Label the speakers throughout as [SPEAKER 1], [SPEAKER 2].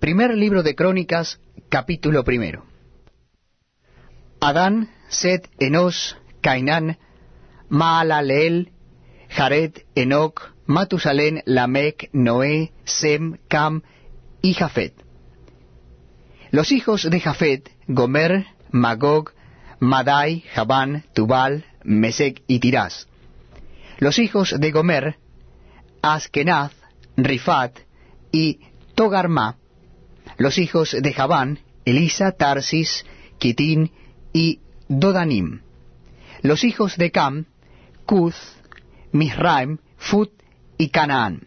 [SPEAKER 1] Primer libro de Crónicas, capítulo primero. Adán, Set, Enos, Cainán, Maalaleel, Jared, Enoch, Matusalén, Lamec, Noé, Sem, Cam y Jafet. Los hijos de Jafet, Gomer, Magog, Madai, Jabán, Tubal, Mesec y Tirás. Los hijos de Gomer, Askenaz, Rifat y Togarma. Los hijos de Jabán, Elisa, Tarsis, Kitín y Dodanim. Los hijos de Cam, Cuth, Misraim, Fut y Canaán.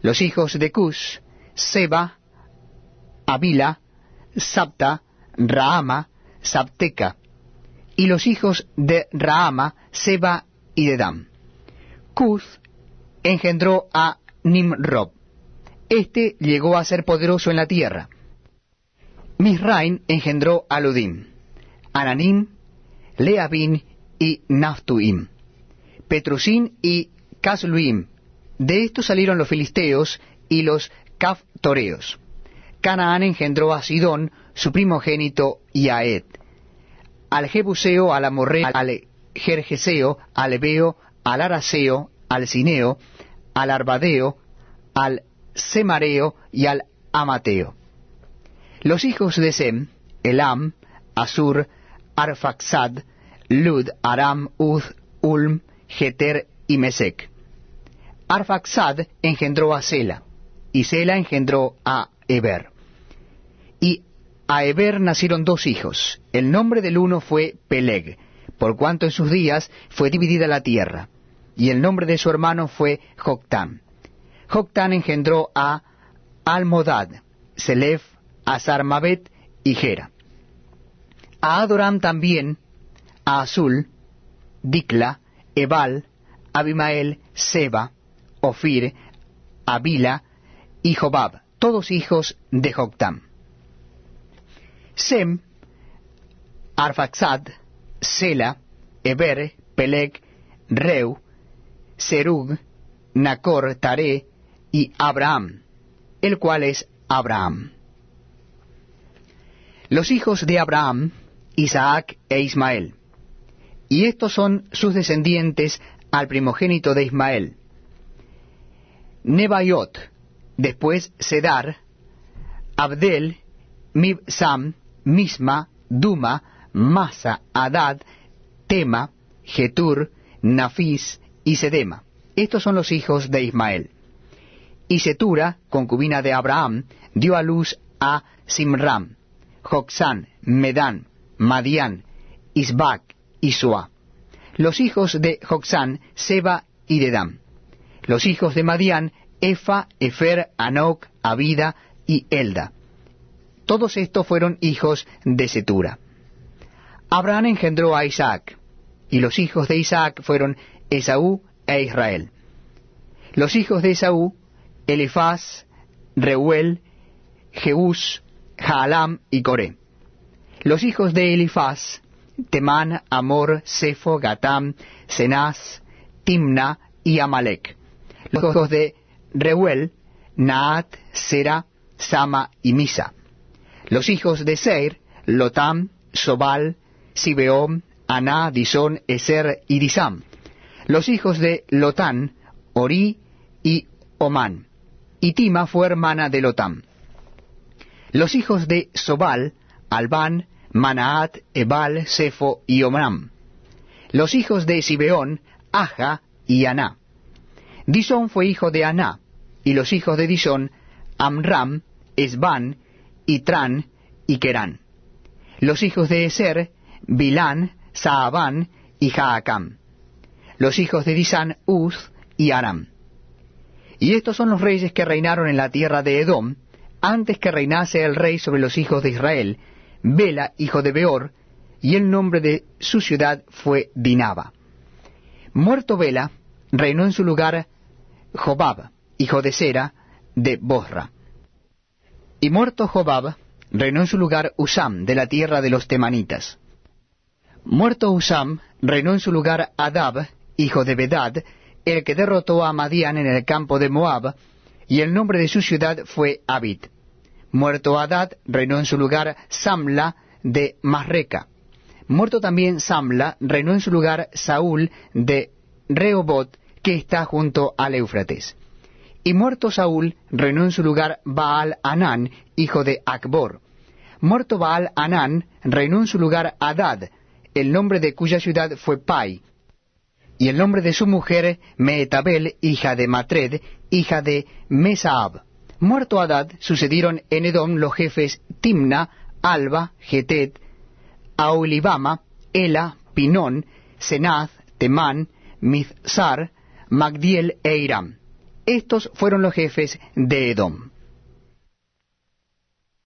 [SPEAKER 1] Los hijos de Cus, Seba, Avila, Sapta, Raama, Sapteca. Y los hijos de Raama, Seba y Dedam. Cus engendró a Nimrob. Este llegó a ser poderoso en la tierra. Misraim engendró a Ludim, Ananim, Leabin y Naftuim, Petrusim y Casluim. De estos salieron los filisteos y los Caftoreos. Canaán engendró a Sidón, su primogénito, y a Ed. Al Jebuseo, al Amorreo, al Jerjeseo, al Ebeo, al Araseo, al Cineo, al Arbadeo, al Semareo y al Amateo. Los hijos de Sem, Elam, Asur, Arfaxad, Lud, Aram, Uz, Ulm, Geter y Mesec. Arfaxad engendró a Sela, y Sela engendró a Eber. Y a Eber nacieron dos hijos. El nombre del uno fue Peleg, por cuanto en sus días fue dividida la tierra. Y el nombre de su hermano fue Joctán. Joctán engendró a Almodad, Selef, Azarmabet y Gera. A Adoram también, a Azul, Dikla, Ebal, Abimael, Seba, Ofir, Abila y Jobab, todos hijos de Joctán. Sem, Arfaxad, Sela, Eber, Peleg, Reu, Serug, Nacor, Tare y Abraham, el cual es Abraham. Los hijos de Abraham, Isaac e Ismael. Y estos son sus descendientes al primogénito de Ismael. Nebaiot, después Sedar, Abdel, Mibsam, Misma, Duma, Masa, Adad, Tema, Getur, Nafis y Sedema. Estos son los hijos de Ismael. Y Setura, concubina de Abraham, dio a luz a Simram, Joxán, Medán, Madián, Isbac y Suá. Los hijos de Joxán, Seba y Dedam. Los hijos de Madián, Efa, Efer, Anoc, Abida y Elda. Todos estos fueron hijos de Setura. Abraham engendró a Isaac, y los hijos de Isaac fueron Esaú e Israel. Los hijos de Esaú, Elifaz, Reuel, Jeús, Jaalam y Coré. Los hijos de Elifaz, Temán, Amor, Sefo, Gatam, Senaz, Timna y Amalek. Los hijos de Reuel, Naat, Sera, Sama y Misa. Los hijos de Seir, Lotam, Sobal, Sibeom, Aná, Disón, Eser y Disam. Los hijos de Lotán, Ori y Omán. Y Tima fue hermana de Lotam. Los hijos de Sobal, Albán, Manaat, Ebal, Sefo y Omram. Los hijos de Sibeón, Aja y Aná. Disón fue hijo de Aná, y los hijos de Disón, Amram, Esban, Itran y Kerán. Los hijos de Eser, Bilán, Saabán y Jaacam. Los hijos de Disán, Uz y Aram. Y estos son los reyes que reinaron en la tierra de Edom, antes que reinase el rey sobre los hijos de Israel, Bela, hijo de Beor, y el nombre de su ciudad fue Dinaba. Muerto Bela, reinó en su lugar Jobab, hijo de Sera, de Bosra. Y muerto Jobab, reinó en su lugar Usam, de la tierra de los temanitas. Muerto Usam, reinó en su lugar Adab, hijo de Bedad, el que derrotó a Madián en el campo de Moab, y el nombre de su ciudad fue Abid. Muerto Adad, reinó en su lugar Samla de Masreca. Muerto también Samla, reinó en su lugar Saúl de Rehobot, que está junto al Éufrates. Y muerto Saúl, reinó en su lugar Baal Anán, hijo de Acbor. Muerto Baal Anán, reinó en su lugar Adad, el nombre de cuya ciudad fue Pai, y el nombre de su mujer Meetabel, hija de Matred, hija de Mesaab. Muerto Adad, sucedieron en Edom los jefes Timna, Alba, Getet, Aolibama, Ela, Pinón, Senaz, Temán, Mizsar, Magdiel e Iram. Estos fueron los jefes de Edom.